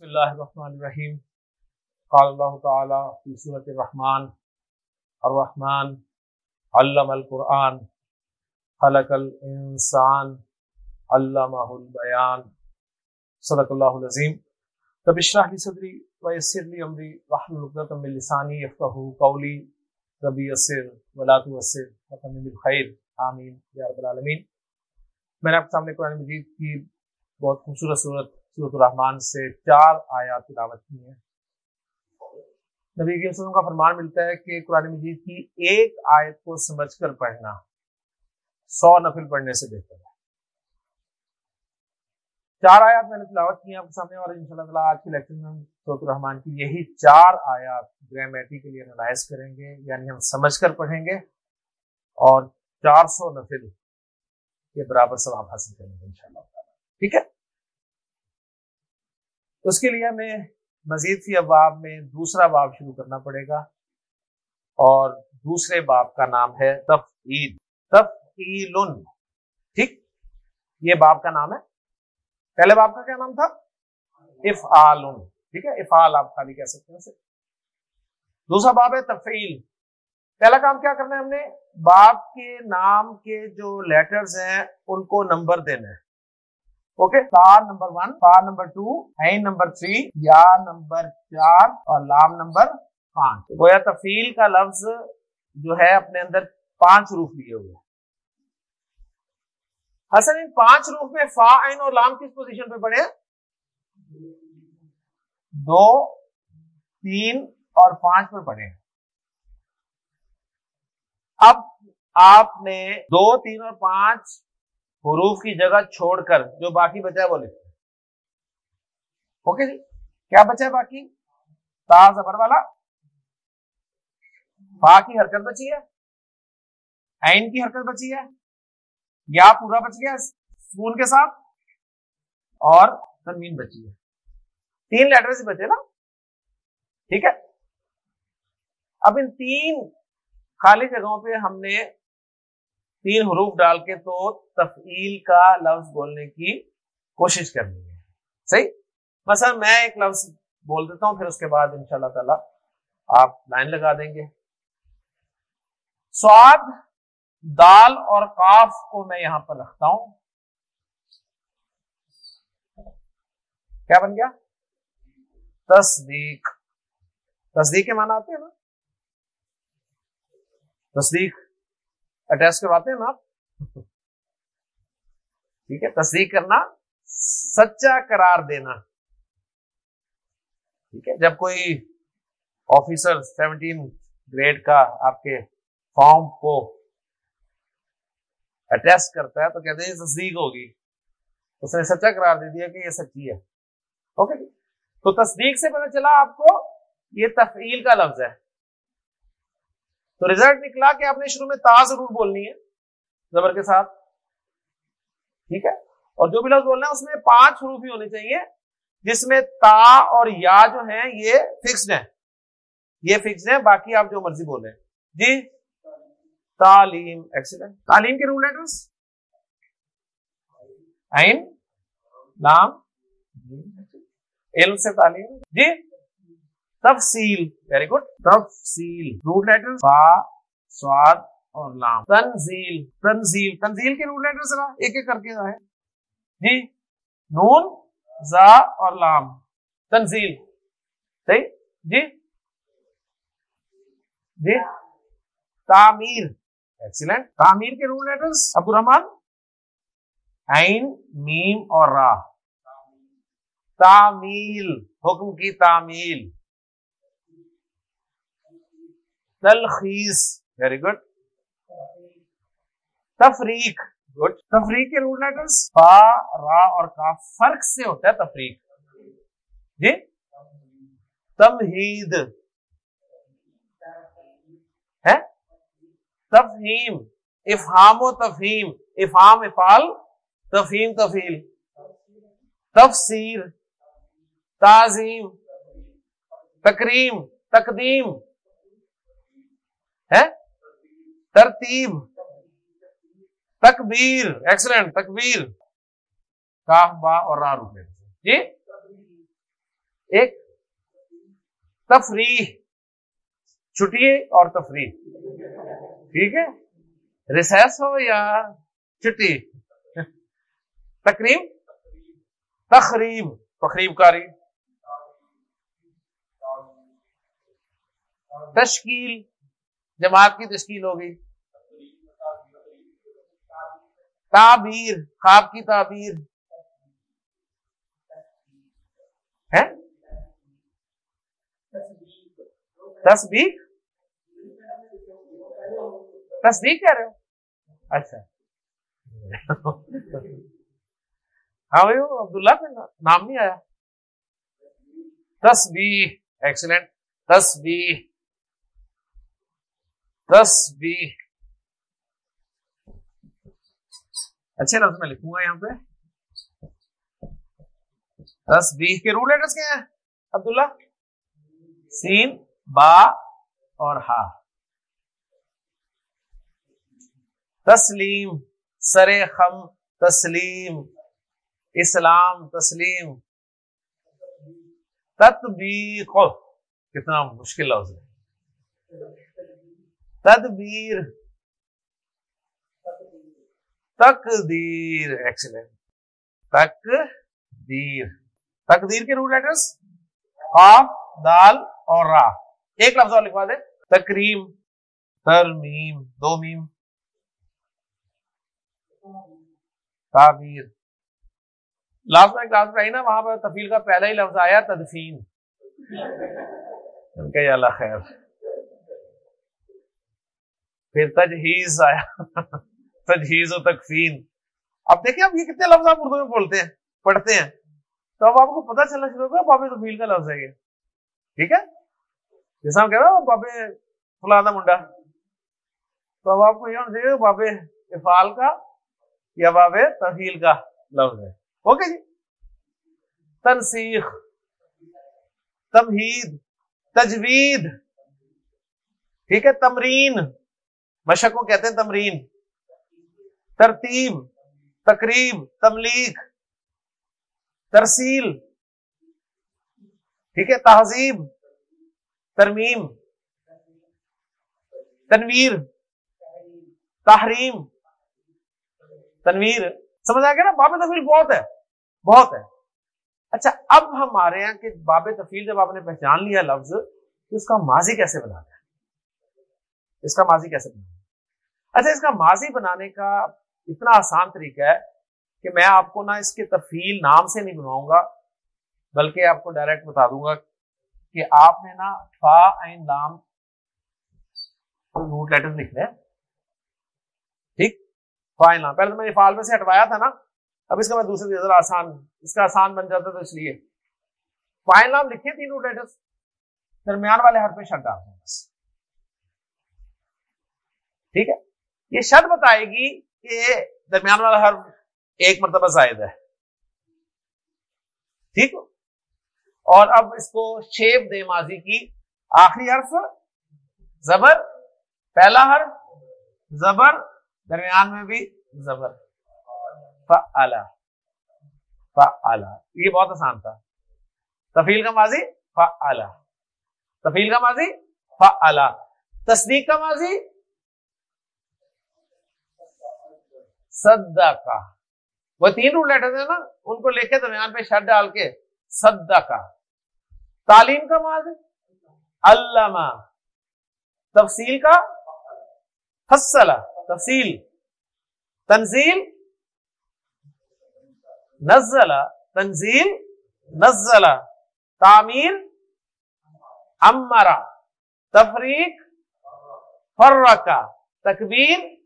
بسم اللہ الرحمن الرحیم۔ قال اللہ تعالی فی سورۃ الرحمن الرحمن علم القرآن، خلق الانسان، علمہ البیان۔ صدق اللہ العظیم۔ تب اشرح لی صدری، ویسر لی امری وحمل عقدۃ من لسانی یفقهوا قولی۔ ربی یسر، ولا تؤثر وتمم بالخیر۔ آمین یا رب العالمین۔ میں نے آپ کے سامنے قرآن مجید کی بہت خوبصورت صورت صورت الرحمان سے چار آیات تلاوت کی ہیں۔ نبی کی وسلم کا فرمان ملتا ہے کہ قرآن مجید کی ایک آیت کو سمجھ کر پڑھنا، سو نفل پڑھنے سے بہتر ہے۔ چار آیات میں نے تلاوت کی آپ کے سامنے اور ان شاء اللہ تعالیٰ آج کے لیکچر میں ہم صورت الرحمان کی یہی چار آیات گرامیٹی کے لیے انالائز کریں گے یعنی ہم سمجھ کر پڑھیں گے اور چار سو نفل کے برابر ثواب حاصل کریں گے ان شاء اللہ ٹھیک ہے؟ اس کے لیے ہمیں مزید سی ابواب میں دوسرا باب شروع کرنا پڑے گا اور دوسرے باب کا نام ہے تفعیل۔ تفعیل ٹھیک؟ یہ باب کا نام ہے۔ پہلے باب کا کیا نام تھا؟ افعال ٹھیک ہے؟ افعال آپ خالی کہہ سکتے ہیں دوسرا باب ہے تفعیل۔ پہلا کام کیا کرنا ہے ہم نے؟ باپ کے نام کے جو لیٹرز ہیں، ان کو نمبر دینا ہے۔ اوکے تار نمبر ون تار نمبر ٹو این نمبر تھری یا نمبر چار اور لام نمبر پانچ گویا تفیل کا لفظ جو ہے اپنے اندر پانچ روف لیے ہوئے حسن ان پانچ روف میں فا این اور لام کس پوزیشن پہ پڑے دو تین اور پانچ پہ پڑے اب آپ نے دو تین اور پانچ حروف کی جگہ چھوڑ کر، جو باقی بچا ہے وہ لکھتے اوکے جی؟ کیا بچا ہے باقی؟ تا زبر والا۔ فا کی حرکت بچی ہے۔ عین کی حرکت بچی ہے۔ یا پورا بچ گیا سکون کے ساتھ۔ اور تنوین بچی ہے۔ تین لیٹر سے بچے نا؟ ٹھیک ہے؟ اب ان تین خالی جگہوں پہ ہم نے تین حروف ڈال کے تو تفعیل کا لفظ بولنے کی کوشش کرنی ہے۔ صحیح؟ مثلا میں ایک لفظ بول دیتا ہوں، پھر اس کے بعد ان شاء اللہ تعالی آپ لائن لگا دیں گے۔ سواد، دال اور کاف کو میں یہاں پر رکھتا ہوں۔ کیا بن گیا؟ تصدیق۔ تصدیق کے معنی آتے ہیں نا؟ تصدیق۔ اٹیچ کرواتے ہیں نا آپ؟ ٹھیک ہے، تصدیق کرنا، سچا قرار دینا۔ ٹھیک ہے، جب کوئی آفیسر سیونٹین گریڈ کا آپ کے فارم کو اٹیسٹ کرتا ہے تو کہتے ہیں تصدیق ہوگی۔ اس نے سچا قرار دے دیا کہ یہ سچی ہے۔ اوکے تو تصدیق سے پتا چلا آپ کو یہ تفعیل کا لفظ ہے۔ تو ریزلٹ نکلا کہ آپ نے شروع میں تا ضرور بولنی ہے، زبر کے ساتھ۔ ٹھیک ہے؟ اور جو بھی لفظ بولنا ہے، اس میں پانچ حروف ہی ہونے چاہیے، جس میں تا اور یا جو ہیں، یہ فکسڈ ہیں۔ یہ فکسڈ ہیں، باقی آپ جو مرضی بولیں۔ جی؟ تعلیم۔ ایکسیلنٹ تعلیم کے رول لیٹرس لام۔ علم سے تعلیم۔ جی؟ تفصیل ویری گڈ تفصیل. روٹ لیٹر با، سواد اور لام. تنزیل. تنزیل. تنزیل کے روٹ لیٹر ذرا ایک ایک کر کے ہے جی نون، زا اور لام. تنزیل. صحیح؟ جی؟ جی؟ تعمیر. ایکسیلنٹ تعمیر کے رول لیٹرز عبد الرحمان عین، میم اور را. تعمیل. حکم کی تعمیل. تلخیص ویری گڈ تفریق گڈ تفریق کے رول لیٹرس فا را اور کا فرق سے ہوتا ہے تفریق. جی؟ تمہید. ہے تفہیم. افہام و تفہیم. افہام افال تفہیم تفیل تفسیر. تعظیم. تکریم. تقدیم ہے ترتیب، تکبیر ایکسلنٹ تکبیر۔ کاف، با اور را روپے۔ جی؟ ایک، تفریح۔ چھٹی اور تفریح۔ ٹھیک ہے؟ ریسیس ہو یا چھٹی؟ تقریب؟ تقریب تقریب کاری؟ تشکیل۔ جماعت کی تشکیل ہوگی تعبیر، خواب کی تعبیر۔ ہے تصدیق؟ تصدیق کہہ رہے ہو؟ اچھا۔ ہاں بھائی عبداللہ کا نام نہیں آیا۔ تصبیح ایکسلنٹ تصبیح تصبیح اچھے لفظ میں لکھوں گا یہاں پہ۔ تصبیح کے رول لیٹرس کیا ہیں؟ عبداللہ۔ سین، با اور ہا۔ تسلیم، سر خم، تسلیم۔ اسلام، تسلیم۔ تدبیق کتنا مشکل لفظ ہے۔ تدبیر۔ تقدیر ایکسلنٹ تقدیر۔ تقدیر کے رول لیٹرس قاف دال اور را ایک لفظ اور لکھوا دے تکریم ترمیم دو میم۔ تعبیر۔ لاسٹ میں کلاس میں آئی نا وہاں پر تفیل کا پہلا ہی لفظ آیا تدفین۔ کہ اللہ خیر۔ پھر تجہیز آیا۔ تجہیز و تکفین۔ اب دیکھیں اب یہ کتنے لفظ آپ اردو میں بولتے ہیں، پڑھتے ہیں۔ تو اب آپ کو پتا چلنا شروع ہوگا، بابے تفیل کا لفظ ہے یہ۔ ٹھیک ہے؟ جیسا ہم کہہ رہے ہیں بابے فلانا منڈا۔ تو اب آپ کو یہ ہونا چاہیے، بابے افال کا یا بابے تفیل کا لفظ ہے۔ اوکے جی؟ تنسیخ، تمہید، تجوید۔ ٹھیک ہے؟ تمرین۔ مشق کو کہتے ہیں تمرین، ترتیب، تقریب، تملیغ، ترسیل، ٹھیک ہے، تہذیب، ترمیم، تنویر، تحریم، تنویر۔ سمجھ آ گیا نا؟ باب تفیل بہت ہے بہت ہے۔ اچھا اب ہمارے یہاں کہ باب تفیل جب آپ نے پہچان لیا لفظ، تو اس کا ماضی کیسے بنانا ہے اس کا ماضی کیسے بنانا ہے اچھا اس کا ماضی بنانے کا اتنا آسان طریقہ ہے کہ میں آپ کو نا اس کے تفیل نام سے نہیں بنواؤں گا، بلکہ آپ کو ڈائریکٹ بتا دوں گا کہ آپ نے نا فا این لام نوٹ لیٹر لکھ لیں۔ ٹھیک؟ فائن لام۔ پہلے تو میں نے فال میں سے ہٹوایا تھا نا، اب اس کا میں دوسرے ذرا آسان، اس کا آسان بن جاتا تو اس لیے۔ فائن لام لکھے تین روٹ لیٹر درمیان والے ہر پہ شٹ ڈال دیں۔ بس ٹھیک ہے؟ یہ شرط بتائے گی کہ درمیان والا ہر ایک مرتبہ زائد ہے۔ ٹھیک اور اب اس کو شیپ دے ماضی کی آخری حرف، زبر۔ پہلا حرف، زبر۔ درمیان میں بھی زبر۔ فعلا فعلا یہ بہت آسان تھا۔ تفیل کا ماضی فعلا تفیل کا ماضی فعلا تصدیق کا ماضی سدا کا وہ تین روٹ لیٹر ہیں نا، ان کو لے کے درمیان پہ شرط ڈال کے سدا کا تعلیم کا ماضی علامہ۔ تفصیل کا؟ فصلہ۔ تفصیل۔ تنزیل۔ نزلہ۔ تنزیل۔ نزلہ۔ تعمیر امرا تفریق۔ فرقہ۔ تکبیر۔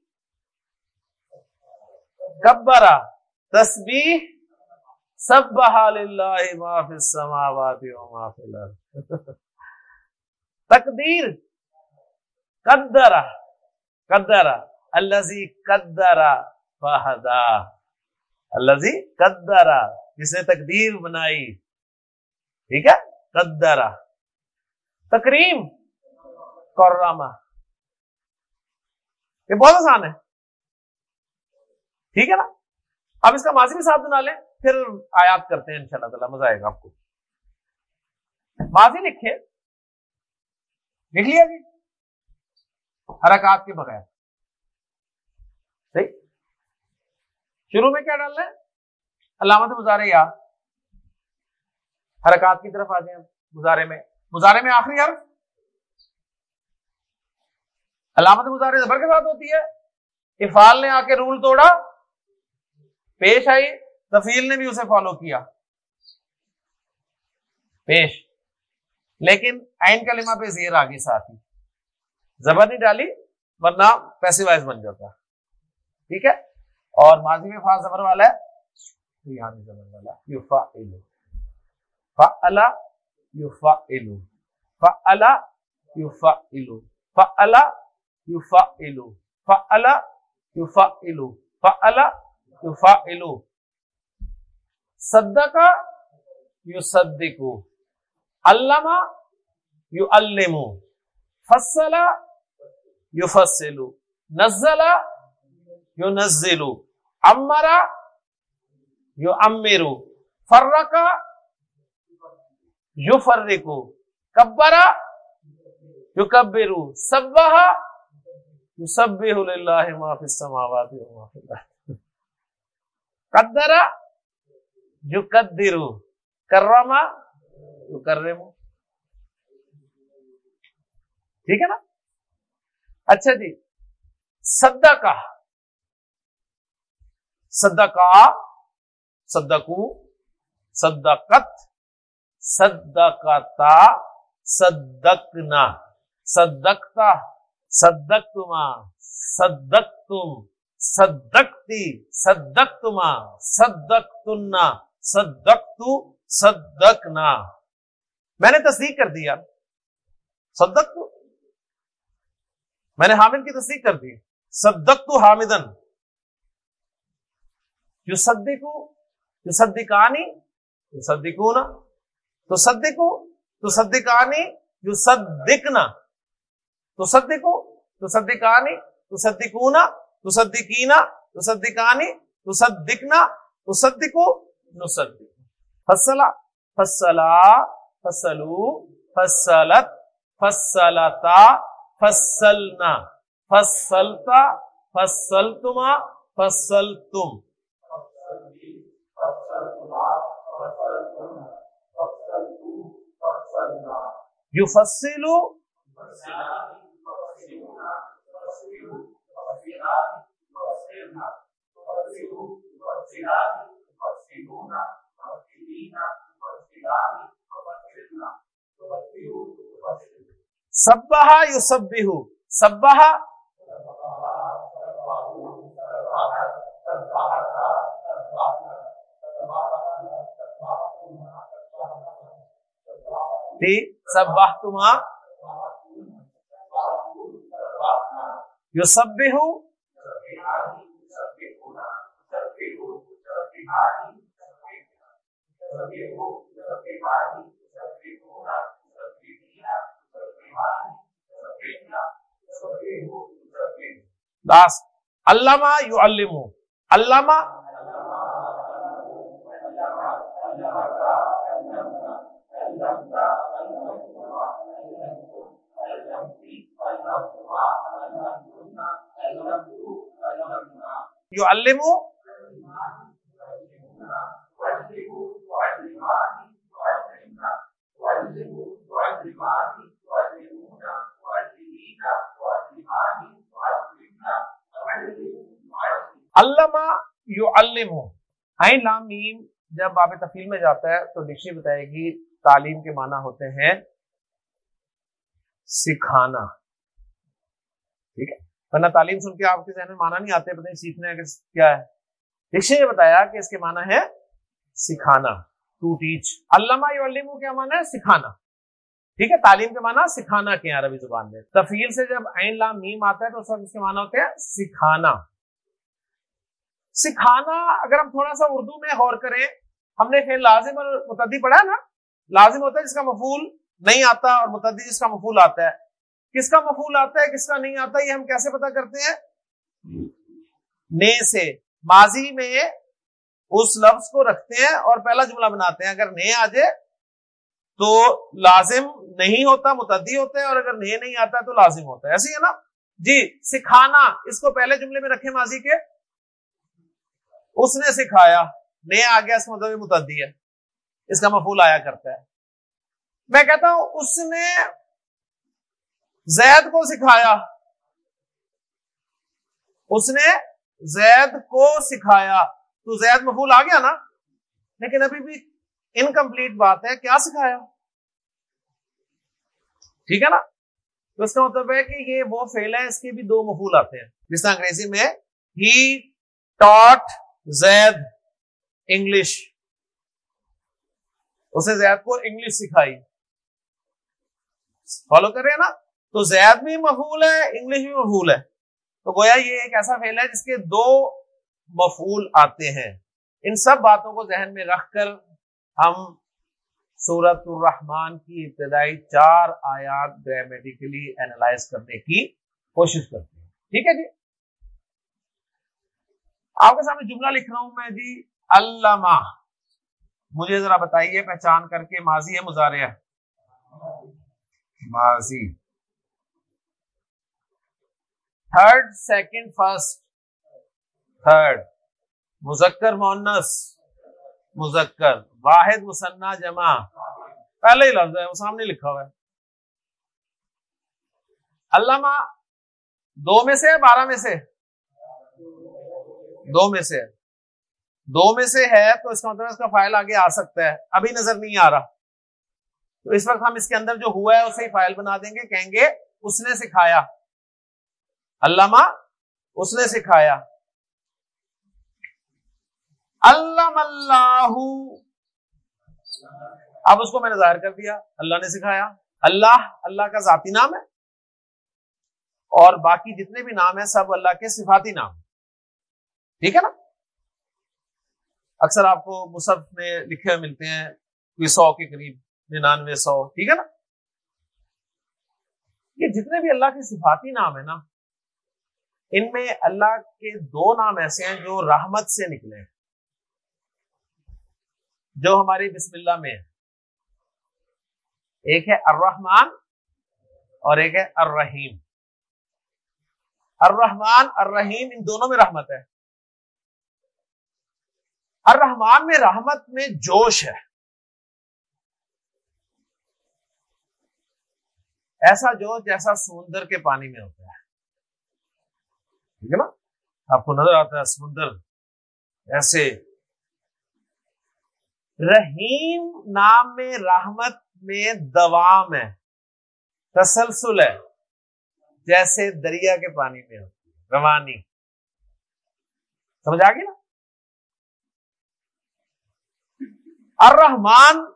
کبرا تسبیح سب للہ ما فی السماوات و ما فی الارض. تقدیر قدرہ قدرہ الذی قدرہ فہدا. الذی قدرہ جس نے تقدیر بنائی. ٹھیک ہے؟ قدرہ تکریم کرامہ یہ بہت آسان ہے۔ ٹھیک ہے نا؟ اب اس کا ماضی بھی ساتھ بنا لیں، پھر آیات کرتے ہیں ان شاء اللہ تعالی، مزہ آئے گا آپ کو۔ ماضی لکھے لکھ لیا جی؟ حرکات کے بغیر۔ صحیح؟ شروع میں کیا ڈالنا ہے؟ علامت مظاہرے یا حرکات کی طرف آ جائیں مظاہرے میں۔ مظاہرے میں آخری حرف۔ علامت مظاہرے زبر کے ساتھ ہوتی ہے۔ افال نے آ کے رول توڑا۔ پیش آئی، تفیل نے بھی اسے فالو کیا۔ پیش۔ لیکن این کلمہ پہ زیر آگے ساتھ ہی زبر نہیں ڈالی، ورنہ پیسے وائز بن جاتا۔ ٹھیک ہے؟ اور ماضی میں فا زبر والا ہے۔ یہاں زبر والا۔ یوفا ایلو فا الا یوفا ایلو فا الا یوفا ایلو فا الا یوفا ایلو فا الا یوفا ایلو فا الا یوفا ایلو صدقہ یو صدقو علامہ یو المو فصلہ یو فصلو نزلہ یو امرا یو امرو فرقا یو فرقو کبرا یو کبرو سبہا للہ ما فی السماوات و ما فی الارض. قدرا یو قدرو کرما یو کرمو ٹھیک ہے نا؟ اچھا جی. صدقہ. صدقہ. صدقو. صدقت. صدقتا. صدقنا. صدقتا. صدقتما. صدقتم. صدقتی، صدقتما، صدقتنا، صدقتو، صدقنا۔ میں نے تصدیق کر دیا صدق میں نے حامد کی تصدیق کر دی۔ صدق تو حامدن۔ یو صدقو یو صدقانی یو صدقونا تو صدقو تو صدقانی یو صدقنا تو صدقو تو صدقانی تو صدقونا تو صدقینا تو صدقانی نصدق. فصلا فصلا فصلو فصلت فصلتا فصلنا. فصلتا فصلتما فصلتم. یفصل سبہ یو سب سبہ سباہ تما یو سب ہوں لاسٹ علامہ یو علم علامہ یو علم علامہ یو علم لام میم جب باب تفیل میں جاتا ہے تو ڈکشنری بتائے گی تعلیم کے معنی ہوتے ہیں سکھانا۔ ٹھیک ہے؟ ورنہ تعلیم سن کے آپ کے ذہن میں مانا نہیں آتے، پتہ نہیں سیکھنے کیا ہے۔ ڈکشنری نے بتایا کہ اس کے معنی ہے سکھانا۔ ٹو ٹیچ علامہ علم کیا معنی ہے سکھانا۔ ٹھیک ہے؟ تعلیم کے معنی سکھانا کے عربی زبان میں۔ تفیل سے جب عین لام میم آتا ہے تو اس وقت اس کے معنی ہوتے ہیں سکھانا۔ سکھانا اگر ہم تھوڑا سا اردو میں غور کریں، ہم نے پھر لازم اور متدی پڑھا نا؟ لازم ہوتا ہے جس کا مفول نہیں آتا اور متدی جس کا مفول آتا ہے۔ کس کا مفول آتا ہے، کس کا نہیں آتا، یہ ہم کیسے پتا کرتے ہیں؟ نے سے۔ ماضی میں اس لفظ کو رکھتے ہیں اور پہلا جملہ بناتے ہیں۔ اگر نے آ جائے تو لازم نہیں ہوتا، متعدی ہوتا ہے، اور اگر نہیں نہیں آتا تو لازم ہوتا ہے۔ ایسی ہے نا؟ جی سکھانا، اس کو پہلے جملے میں رکھے ماضی کے۔ اس نے سکھایا نیا آ گیا، اس مطلب متعدی ہے۔ اس کا مفول آیا کرتا ہے۔ میں کہتا ہوں، اس نے زید کو سکھایا۔ اس نے زید کو سکھایا۔ تو زید مفول آ گیا نا؟ لیکن ابھی بھی انکمپلیٹ بات ہے، کیا سکھایا؟ ٹھیک ہے نا؟ تو اس کا مطلب ہے کہ یہ وہ فیل ہے، اس کے بھی دو مفول آتے ہیں۔ جس طرح انگریزی میں ہی ٹاٹ زید انگلش۔ اسے زید کو انگلش سکھائی۔ فالو کر رہے ہیں نا؟ تو زید بھی مفول ہے، انگلش بھی مفول ہے۔ تو گویا یہ ایک ایسا فیل ہے جس کے دو مفول آتے ہیں۔ ان سب باتوں کو ذہن میں رکھ کر ہم سورت الرحمان کی ابتدائی چار آیات گرامیٹیکلی اینالائز کرنے کی کوشش کرتے ہیں۔ ٹھیک ہے جی؟ آپ کے سامنے جملہ لکھ رہا ہوں میں جی علامہ۔ مجھے ذرا بتائیے، پہچان کر کے ماضی ہے مظاہرہ ماضی۔ تھرڈ سیکنڈ فرسٹ تھرڈ مذکر مونس مذکر۔ واحد مسنا جمع۔ پہلے ہی لفظ ہے، وہ سامنے لکھا ہوا ہے۔ علامہ، دو میں سے بارہ میں سے دو میں سے ہے۔ دو میں سے ہے تو اس کا مطلب اس کا فائل آگے آ سکتا ہے۔ ابھی نظر نہیں آ رہا۔ تو اس وقت ہم اس کے اندر جو ہوا ہے اسے ہی فائل بنا دیں گے۔ کہیں گے، اس نے سکھایا۔ علامہ، اس نے سکھایا۔ علام اللہ اب اس کو میں نے ظاہر کر دیا۔ اللہ نے سکھایا۔ اللہ اللہ کا ذاتی نام ہے۔ اور باقی جتنے بھی نام ہیں، سب اللہ کے صفاتی نام۔ ٹھیک ہے نا؟ اکثر آپ کو مصحف میں لکھے ہوئے ملتے ہیں، کوئی سو کے قریب، ننانوے سو، ٹھیک ہے نا؟ یہ جتنے بھی اللہ کے صفاتی نام ہے نا، ان میں اللہ کے دو نام ایسے ہیں جو رحمت سے نکلے ہیں۔ جو ہماری بسم اللہ میں ہے ایک ہے الرحمن اور ایک ہے الرحیم۔ الرحمن، الرحیم، ان دونوں میں رحمت ہے۔ الرحمان میں رحمت میں جوش ہے۔ ایسا جوش جیسا سمندر کے پانی میں ہوتا ہے۔ ٹھیک ہے نا؟ آپ کو نظر آتا ہے سمندر ایسے۔ رحیم نام میں رحمت میں دوام ہے، تسلسل ہے، جیسے دریا کے پانی میں ہوتی ہے، روانی۔ سمجھ آ گئی نا؟ الرحمان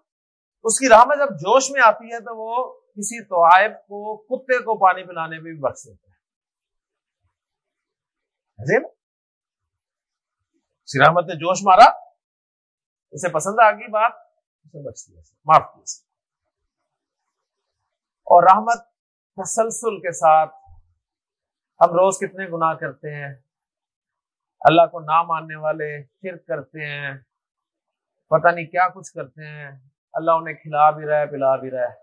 اس کی راہ میں جب جوش میں آتی ہے تو وہ کسی طائب کو، کتے کو پانی پلانے میں بھی بخش دیتا ہے۔ رحمت نے جوش مارا، اسے پسند آ گئی بات، اسے بخش دیا معاف کیا اور رحمت تسلسل کے ساتھ ہم روز کتنے گناہ کرتے ہیں، اللہ کو نہ ماننے والے شرک کرتے ہیں۔ پتہ نہیں کیا کچھ کرتے ہیں۔ اللہ انہیں کھلا بھی رہا ہے، پلا بھی رہا ہے۔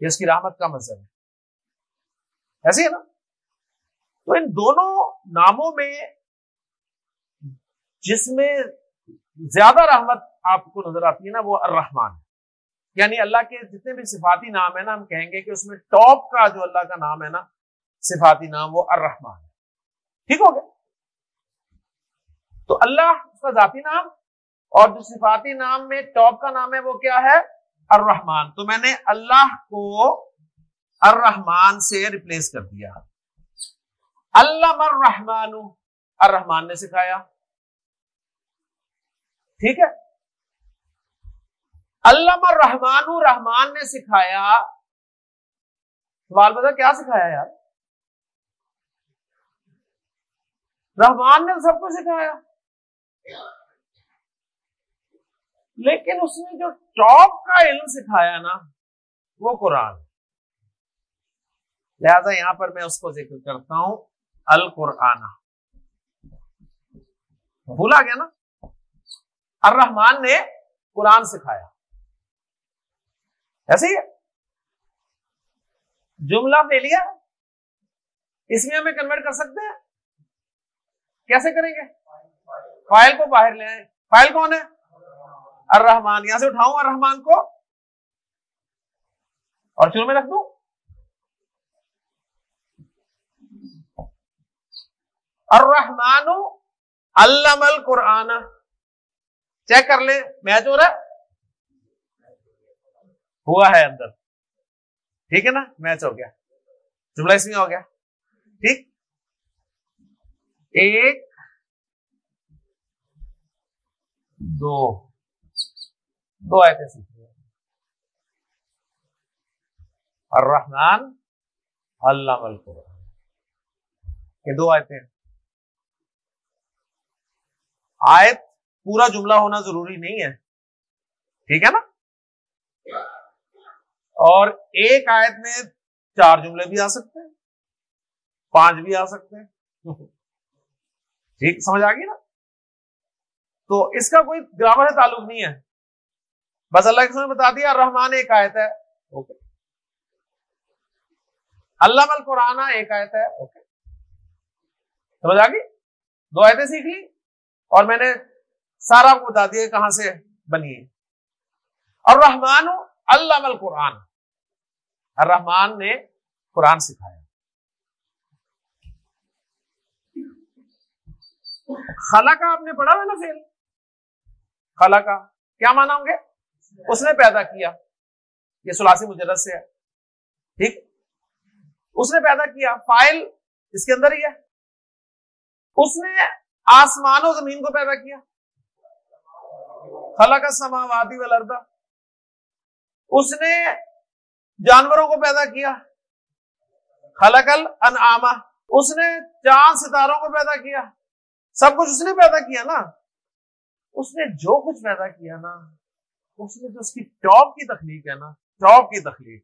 یہ اس کی رحمت کا مذہب ہے۔ ایسے ہی نا؟ تو ان دونوں ناموں میں جس میں زیادہ رحمت آپ کو نظر آتی ہے نا، وہ الرحمان ہے۔ یعنی اللہ کے جتنے بھی صفاتی نام ہے نا، ہم کہیں گے کہ اس میں ٹاپ کا جو اللہ کا نام ہے نا، صفاتی نام وہ الرحمان ہے۔ ٹھیک ہو گیا؟ تو اللہ اس کا ذاتی نام اور جو صفاتی نام میں ٹاپ کا نام ہے وہ کیا ہے؟ الرحمان تو میں نے اللہ کو الرحمان سے ریپلیس کر دیا۔ اللہ الرحمان الرحمان نے سکھایا۔ ٹھیک ہے؟ اللہ الرحمان رحمان نے سکھایا۔ سوال بتا کیا سکھایا یار؟ رحمان نے سب کو سکھایا۔ لیکن اس نے جو ٹاپ کا علم سکھایا نا، وہ قرآن لہذا یہاں پر میں اس کو ذکر کرتا ہوں، القرآن۔ بھولا گیا نا؟ الرحمان نے قرآن سکھایا۔ ایسے ہی ہے۔ جملہ فیلیا اس میں ہمیں کنورٹ کر سکتے ہیں۔ کیسے کریں گے؟ فائل کو باہر لے فائل کون ہے؟ الرحمان یہاں سے اٹھاؤں الرحمان کو اور شروع میں رکھ دوں الرحمان علم القرآن چیک کر لیں میچ ہو رہا ہے ہوا ہے اندر ٹھیک ہے نا میچ ہو گیا جملہ اس میں ہو گیا ٹھیک ایک دو دو آئے تھے الرحمن، علم القرآن۔ یہ دو آیتیں آیت پورا جملہ ہونا ضروری نہیں ہے۔ ٹھیک ہے نا؟ اور ایک آیت میں چار جملے بھی آ سکتے ہیں۔ پانچ بھی آ سکتے ہیں۔ ٹھیک، سمجھ آ گئی نا؟ تو اس کا کوئی گرامر سے تعلق نہیں ہے۔ بس اللہ کے بتا دیا رحمان ایک آیت ہے۔ اوکے اللہ مل قرآن ایک آیت ہے۔ اوکے سمجھ آ گئی؟ دو آیتیں سیکھ لی اور میں نے سارا کو بتا دیا کہاں سے بنی ہے اور رحمان اللہ قرآن رحمان نے قرآن سکھایا۔ خلا کا آپ نے پڑھا ہے نا فیل خلا کا کیا مانا ہوں گے؟ اس نے پیدا کیا۔ یہ سلاسی مجرد سے ہے۔ ٹھیک؟ اس نے پیدا کیا۔ فائل اس کے اندر ہی ہے۔ اس نے آسمان و زمین کو پیدا کیا۔ خلا کا سماوادی ولردا اس نے جانوروں کو پیدا کیا۔ خلقل انعامہ اس نے چاند ستاروں کو پیدا کیا۔ سب کچھ اس نے پیدا کیا نا۔ اس نے جو کچھ پیدا کیا نا۔ اس میں جو اس کی ٹاپ کی تخلیق ہے نا ٹاپ کی تخلیق،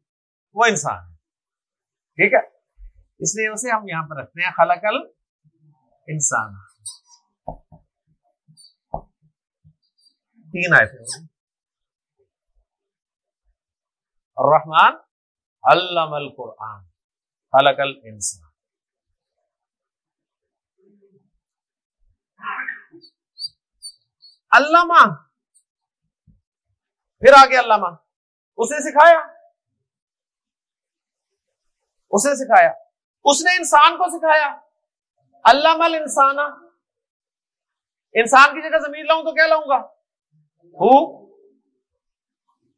وہ انسان ہے۔ ٹھیک ہے؟ اس لیے اسے ہم یہاں پر رکھتے ہیں خلقل انسان تین آئے تھے الرحمن علم القرآن، خلق الانسان۔ علامہ پھر آگے علامہ اس نے سکھایا؟ اس نے سکھایا۔ اس نے انسان کو سکھایا۔ علامہ الانسان انسان کی جگہ زمین لاؤں تو کیا لاؤں گا؟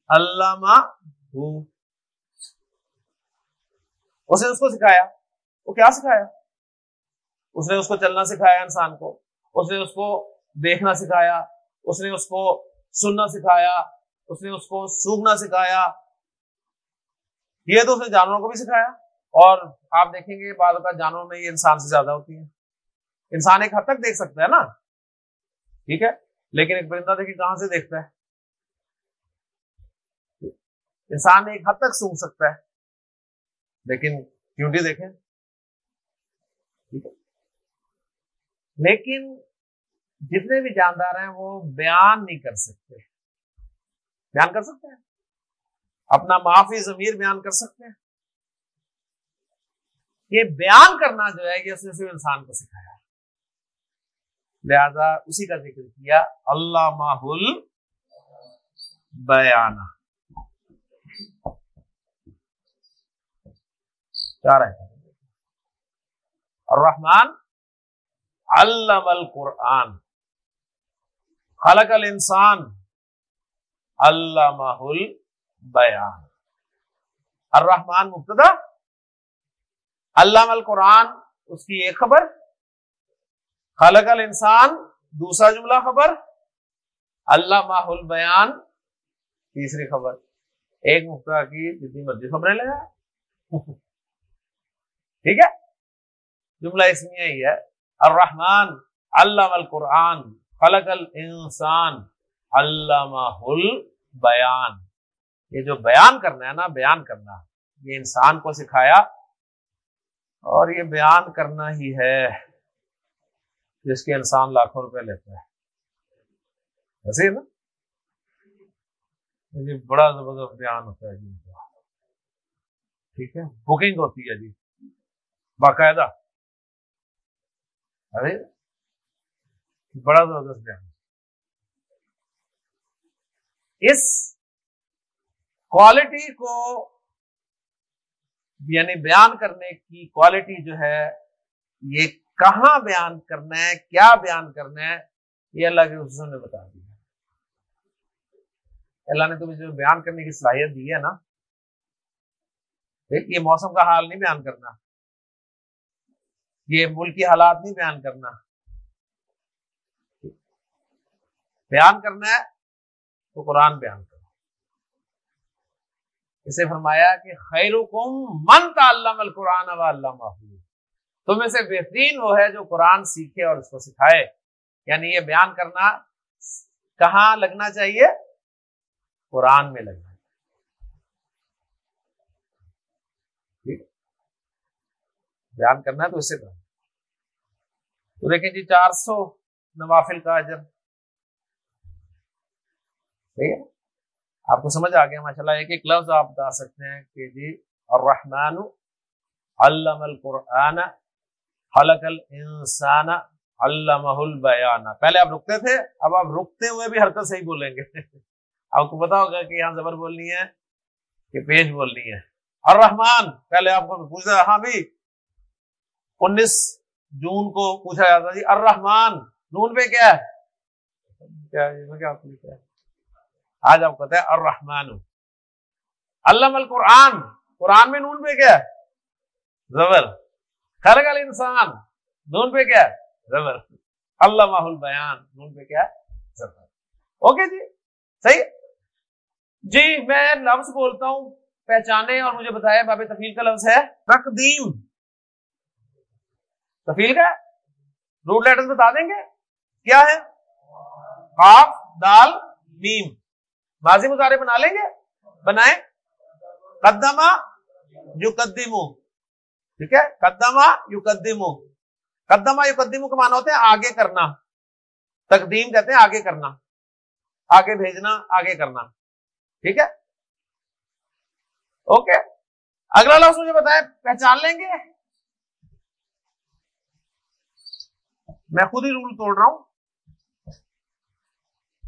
علامہ اس نے اس کو سکھایا۔ وہ کیا سکھایا؟ اس نے اس کو چلنا سکھایا انسان کو۔ اس نے اس کو دیکھنا سکھایا۔ اس نے اس کو سننا سکھایا۔ اس نے اس کو سوکھنا سکھایا۔ یہ تو اس نے جانوروں کو بھی سکھایا۔ اور آپ دیکھیں گے بعض اوقات جانوروں میں یہ انسان سے زیادہ ہوتی ہے انسان ایک حد تک دیکھ سکتا ہے نا۔ ٹھیک ہے۔ لیکن ایک پرندہ دیکھیں کہاں سے دیکھتا ہے۔ انسان ایک حد تک سونگ سکتا ہے۔ لیکن چونٹی دیکھیں؟ لیکن جتنے بھی جاندار ہیں وہ بیان نہیں کر سکتے۔ بیان کر سکتے ہیں؟ اپنا معافی ضمیر بیان کر سکتے ہیں؟ یہ بیان کرنا جو ہے یہ صرف انسان کو سکھایا۔ لہذا اسی کا ذکر کیا اللہ ماحول بیانہ چار الرحمن علم القرآن۔ خلق الانسان اللہ ماحول بیان۔ الرحمن مبتدا۔ علم القرآن، اس کی ایک خبر۔ خلق الانسان، دوسرا جملہ خبر۔ اللہ ماحول بیان، تیسری خبر۔ ایک مفتا کی جتنی مرضی خبریں لے ٹھیک ہے؟ جملہ اس میں ہی ہے۔ الرحمن، علم القرآن، خلق الانسان علامہ بیان۔ یہ جو بیان کرنا ہے نا، بیان کرنا۔ یہ انسان کو سکھایا اور یہ بیان کرنا ہی ہے جس کے انسان لاکھوں روپے لیتا ہے ایسے نا؟ جی بڑا زبردست بیان ہوتا ہے جی۔ ٹھیک ہے؟ بکنگ ہوتی ہے جی۔ باقاعدہ۔ ارے، بڑا زبردست بیان۔ اس کوالٹی کو یعنی بیان کرنے کی کوالٹی جو ہے، یہ کہاں بیان کرنا ہے، کیا بیان کرنا ہے، یہ اللہ کے حسن نے بتا دیا۔ اللہ نے تمہیں جو بیان کرنے کی صلاحیت دی ہے نا۔ یہ موسم کا حال نہیں بیان کرنا۔ یہ ملکی حالات نہیں بیان کرنا۔ بیان کرنا ہے تو قرآن بیان کرنا اسے فرمایا کہ خیر من تعلم القرآن و علامہ تمہیں سے بہترین وہ ہے جو قرآن سیکھے اور اس کو سکھائے۔ یعنی یہ بیان کرنا، کہاں لگنا چاہیے؟ قرآن میں لگنا۔ ٹھیک۔ بیان کرنا ہے تو اسے کرنا تو دیکھیں جی چار سو نوافل کا اجر۔ ٹھیک ہے آپ کو سمجھ آ گیا ماشاء اللہ ایک ایک لفظ آپ بتا سکتے ہیں کہ جی الرحمن علم القرآن خلق الانسان علمہ البیان۔ پہلے آپ رکتے تھے، اب آپ رکتے ہوئے بھی حرکت صحیح بولیں گے۔ آپ کو پتا ہوگا کہ یہاں زبر بولنی ہے کہ پیش بولنی ہے۔ الرحمن، پہلے آپ کو پوچھا ہاں بھی، انیس جون کو پوچھا جاتا جی الرحمن، نون پہ کیا ہے؟ کیا ہے؟ آج آپ کہتے ہیں الرحمن. علم القرآن. قرآن میں نون پہ کیا ہے؟ زبر. خلق الانسان. نون پہ کیا ہے؟ زبر. اللہ البیان. نون پہ کیا ہے؟ زبر. اوکے جی؟ صحیح؟ جی میں لفظ بولتا ہوں، پہچانے اور مجھے بتایا باب تفیل کا لفظ ہے تقدیم. تفیل کا روٹ لیٹر بتا دیں گے؟ کیا ہے؟ ہاف دال، میم. ماضی مظاہرے بنا لیں گے؟ بنائیں؟ قدمہ یو قدیمو ٹھیک ہے؟ قدمہ یو قدیمو قدمہ یو قدیمو کا مانا ہوتے ہیں آگے کرنا۔ تقدیم کہتے ہیں آگے کرنا۔ آگے بھیجنا، آگے کرنا۔ ٹھیک ہے؟ اوکے؟ اگلا لفظ مجھے بتائیں، پہچان لیں گے؟ میں خود ہی رول توڑ رہا ہوں۔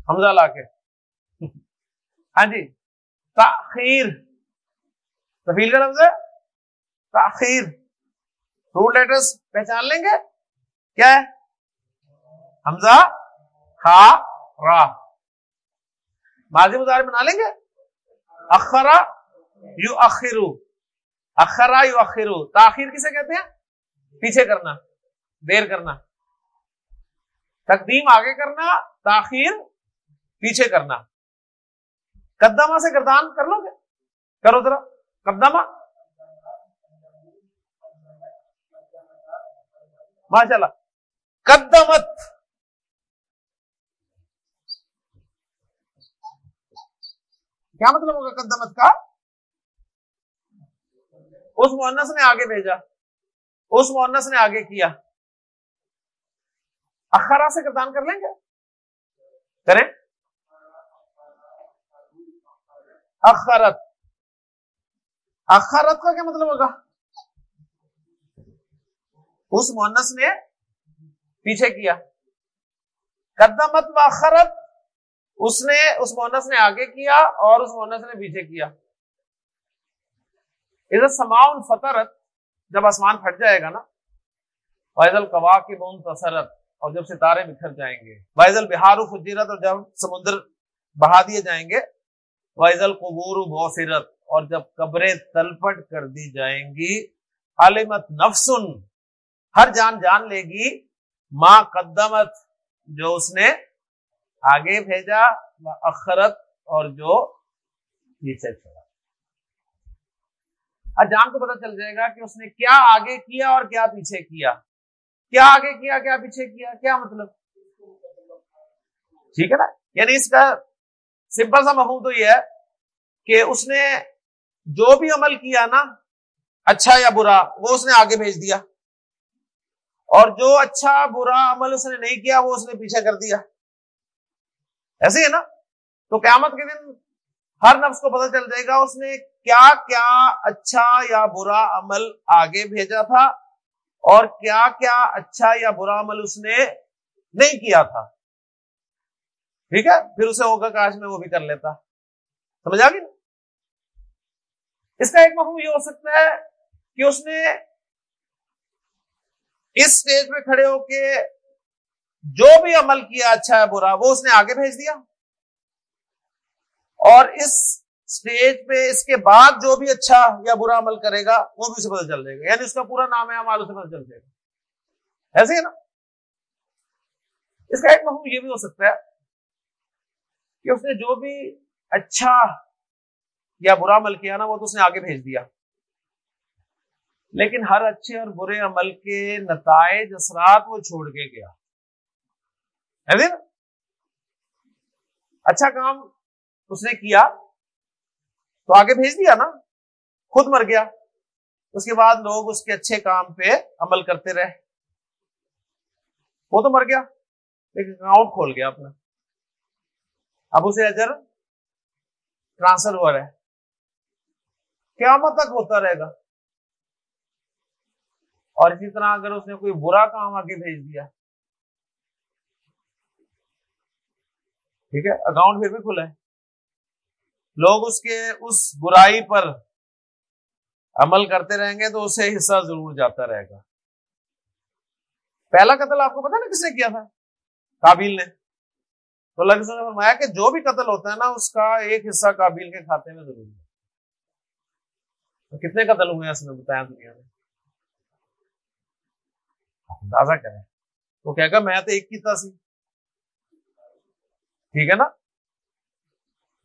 حمزہ لا کے۔ ہاں جی تاخیر۔ تفیل کا لفظ ہے؟ تاخیر۔ رول لیٹرس پہچان لیں گے؟ کیا ہے؟ حمزہ خا را۔ ماضی مظاہر بنا لیں گے؟ اخرا یو اخرو اخرا یو اخرو تاخیر کسے کہتے ہیں؟ پیچھے کرنا، دیر کرنا۔ تقدیم آگے کرنا، تاخیر پیچھے کرنا۔ قدامہ سے گردان کر لو گے۔ کرو ذرا۔ قدامہ ماشاء اللہ قدمت کیا مطلب ہوگا قدمت کا؟ اس مونس نے آگے بھیجا۔ اس مونس نے آگے کیا۔ اخرا سے کردان کر لیں گے۔ کریں۔ اخرت. اخرت کا کیا مطلب ہوگا؟ اس مونس نے پیچھے کیا. قدمت و اخرت، اس نے، اس مونس نے آگے کیا اور اس مونس نے پیچھے کیا. ادھر سماؤن فطرت جب آسمان پھٹ جائے گا نا فیضل کوا کی بون تصرت اور جب ستارے بکھر جائیں گے وائزل بہار فجیرت اور جب سمندر بہا دیے جائیں گے وائزل قبور بوفرت اور جب قبریں تلپٹ کر دی جائیں گی عالمت نفسن ہر جان جان لے گی ماں قدمت، جو اس نے آگے بھیجا اخرت اور جو پیچھے چھوڑا جان کو پتا چل جائے گا کہ اس نے کیا آگے کیا اور کیا پیچھے کیا۔ کیا آگے کیا کیا پیچھے کیا کیا مطلب؟ ٹھیک ہے نا؟ یعنی اس کا سمپل سا مفہوم تو یہ ہے کہ اس نے جو بھی عمل کیا نا اچھا یا برا، وہ اس نے آگے بھیج دیا۔ اور جو اچھا برا عمل اس نے نہیں کیا، وہ اس نے پیچھے کر دیا۔ ایسے ہی ہے نا؟ تو قیامت کے دن ہر نفس کو پتہ چل جائے گا اس نے کیا کیا اچھا یا برا عمل آگے بھیجا تھا اور کیا کیا اچھا یا برا عمل اس نے نہیں کیا تھا۔ ٹھیک ہے؟ پھر اسے ہوگا کاش میں وہ بھی کر لیتا۔ سمجھ آ گئی؟ اس کا ایک مفہوم یہ ہو سکتا ہے کہ اس نے اس سٹیج پہ کھڑے ہو کے جو بھی عمل کیا اچھا ہے، برا، وہ اس نے آگے بھیج دیا۔ اور اس سٹیج پہ اس کے بعد جو بھی اچھا یا برا عمل کرے گا، وہ بھی اسے پتہ چل جائے گا۔ یعنی اس کا پورا نام ہے امال اسے پتہ چل جائے گا۔ ایسے ہی نا؟ اس کا ایک مفہوم یہ بھی ہو سکتا ہے کہ اس نے جو بھی اچھا یا برا عمل کیا نا، وہ تو اس نے آگے بھیج دیا۔ لیکن ہر اچھے اور برے عمل کے نتائج، اثرات وہ چھوڑ کے گیا۔ اچھا کام اس نے کیا تو آگے بھیج دیا نا۔ خود مر گیا۔ اس کے بعد لوگ اس کے اچھے کام پہ عمل کرتے رہے۔ وہ تو مر گیا لیکن اکاؤنٹ کھول گیا اپنا۔ اب اسے اجر ٹرانسفر ہوا رہا ہے۔ قیامت تک ہوتا رہے گا۔ اور اسی طرح اگر اس نے کوئی برا کام آگے بھیج دیا۔ ٹھیک ہے، اکاؤنٹ پھر بھی کھلا ہے۔ لوگ اس کے اس برائی پر عمل کرتے رہیں گے تو اسے حصہ ضرور جاتا رہے گا۔ پہلا قتل آپ کو پتا نا کس نے کیا تھا؟ کابل نے۔ تو اللہ نے فرمایا کہ جو بھی قتل ہوتا ہے نا، اس کا ایک حصہ کابل کے کھاتے میں ضرور ہے۔ کتنے قتل ہوئے ہیں اس نے بتایا دنیا میں؟ اندازہ کریں۔ وہ کہے گا، میں تو ایک کی سی۔ ٹھیک ہے نا؟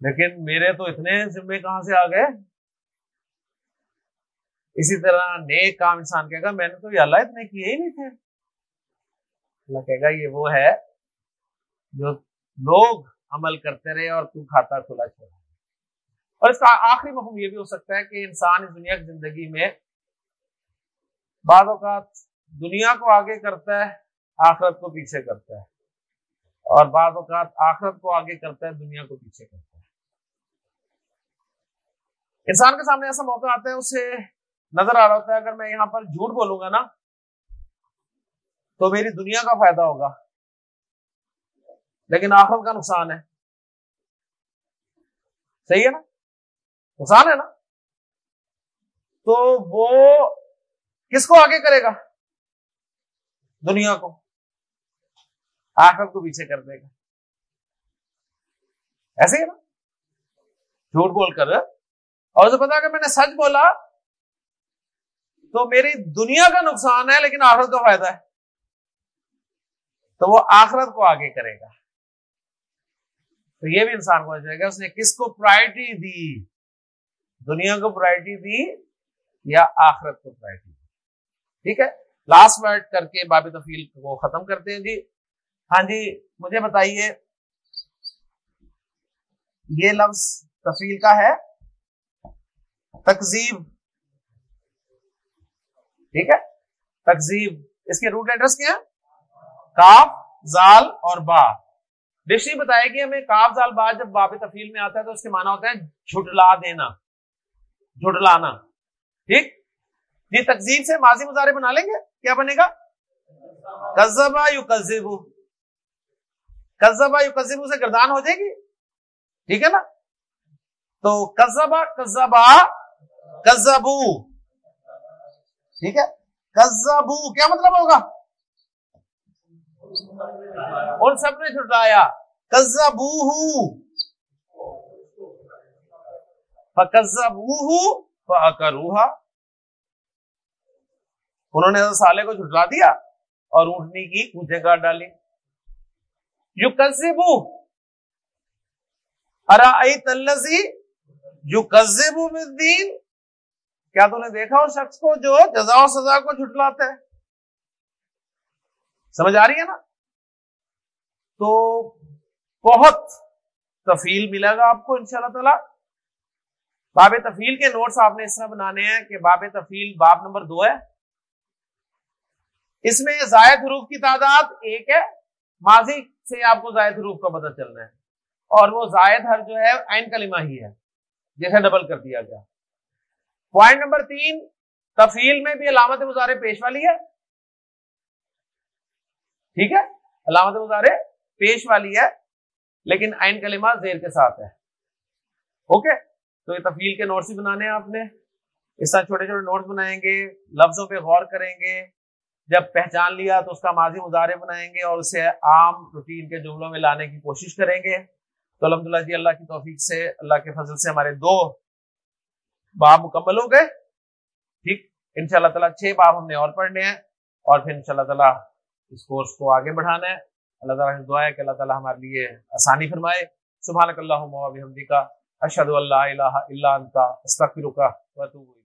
لیکن میرے تو اتنے ذمے کہاں سے آ گئے؟ اسی طرح نیک کام انسان کہے گا، میں نے تو یہ اللہ اتنے کیے ہی نہیں تھے۔ اللہ کہے گا، یہ وہ ہے جو لوگ عمل کرتے رہے اور تو کھاتا کھلا چھوڑا۔ اور اس کا آخری مفہوم یہ بھی ہو سکتا ہے کہ انسان اس دنیا کی زندگی میں بعض اوقات دنیا کو آگے کرتا ہے، آخرت کو پیچھے کرتا ہے۔ اور بعض اوقات آخرت کو آگے کرتا ہے، دنیا کو پیچھے کرتا ہے۔ انسان کے سامنے ایسا موقع آتا ہے، اسے نظر آ رہا ہوتا ہے، اگر میں یہاں پر جھوٹ بولوں گا نا، تو میری دنیا کا فائدہ ہوگا۔ لیکن آخرت کا نقصان ہے۔ صحیح ہے نا؟ نقصان ہے نا؟ تو وہ کس کو آگے کرے گا؟ دنیا کو۔ آخرت کو پیچھے کر دے گا۔ ایسے ہی نا؟ جھوٹ بول کر۔ اور جو پتا کہ میں نے سچ بولا، تو میری دنیا کا نقصان ہے لیکن آخرت کا فائدہ ہے۔ تو وہ آخرت کو آگے کرے گا۔ تو یہ بھی انسان کو جائے گا، اس نے کس کو پرائرٹی دی؟ دنیا کو پرائرٹی دی یا آخرت کو پرائرٹی دی؟ ٹھیک ہے؟ لاسٹ ورڈ کر کے باب تفیل کو ختم کرتے ہیں جی۔ ہاں جی مجھے بتائیے، یہ لفظ تفیل کا ہے؟ تقزیب ٹھیک ہے؟ تقزیب اس کے روٹ ایڈریس کیا؟ کاف، زال اور با۔ ڈکشنری بتائے گی ہمیں کاف زال با جب باب تفیل میں آتا ہے تو اس کے معنی ہوتا ہے جھٹلا دینا، جھٹلانا۔ ٹھیک؟ جی تقزیب سے ماضی مظاہرے بنا لیں گے؟ کیا بنے گا؟ کزبا یو کزبو کزبا یو کزبو سے گردان ہو جائے گی؟ ٹھیک ہے نا؟ تو کزبا کزبا کزبو ٹھیک ہے؟ کزبو کیا مطلب ہوگا؟ ان سب نے چھٹایا۔ کزبو کزبو فکروہا انہوں نے سالے کو جھٹلا دیا اور اونٹنی کی کوچے کاٹ ڈالی۔ یو کزبو ارا تلزی یو کزبو دین کیا تم نے دیکھا اس شخص کو جو جزا و سزا کو جھٹلاتا ہے؟ سمجھ آ رہی ہے نا؟ تو بہت تفیل ملے گا آپ کو ان شاء اللہ تعالی۔ باب تفیل کے نوٹس آپ نے اس طرح بنانے ہیں کہ باب تفیل باب نمبر دو ہے۔ اس میں زائد حروف کی تعداد ایک ہے۔ ماضی سے آپ کو زائد حروف کا پتہ چلنا ہے۔ اور وہ زائد ہر جو ہے عین کلمہ ہی ہے۔ جیسے ڈبل کر دیا گیا۔ پوائنٹ نمبر تین، تفیل میں بھی علامت مظاہرے پیش والی ہے۔ ٹھیک ہے؟ علامت مظاہرے پیش والی ہے، لیکن آئین کلمہ زیر کے ساتھ ہے۔ اوکے؟ تو یہ تفیل کے نوٹس بھی بنانے ہیں آپ نے۔ اس طرح چھوٹے چھوٹے نوٹس بنائیں گے، لفظوں پہ غور کریں گے۔ جب پہچان لیا تو اس کا ماضی مظاہرے بنائیں گے اور اسے عام روٹین کے جملوں میں لانے کی کوشش کریں گے۔ تو الحمد جی اللہ کی توفیق سے، اللہ کے فضل سے ہمارے دو باب مکمل ہو گئے۔ ٹھیک؟ ان شاء اللہ تعالیٰ چھ باب ہم نے اور پڑھنے ہیں اور پھر ان شاء اللہ تعالیٰ اس کورس کو آگے بڑھانا ہے۔ اللہ تعالیٰ دعا ہے کہ اللہ تعالیٰ ہمارے لیے آسانی فرمائے۔ سبحانک اللہم سبحان اللہ اشد اللہ الہ الا انت، استغفرک و اتوب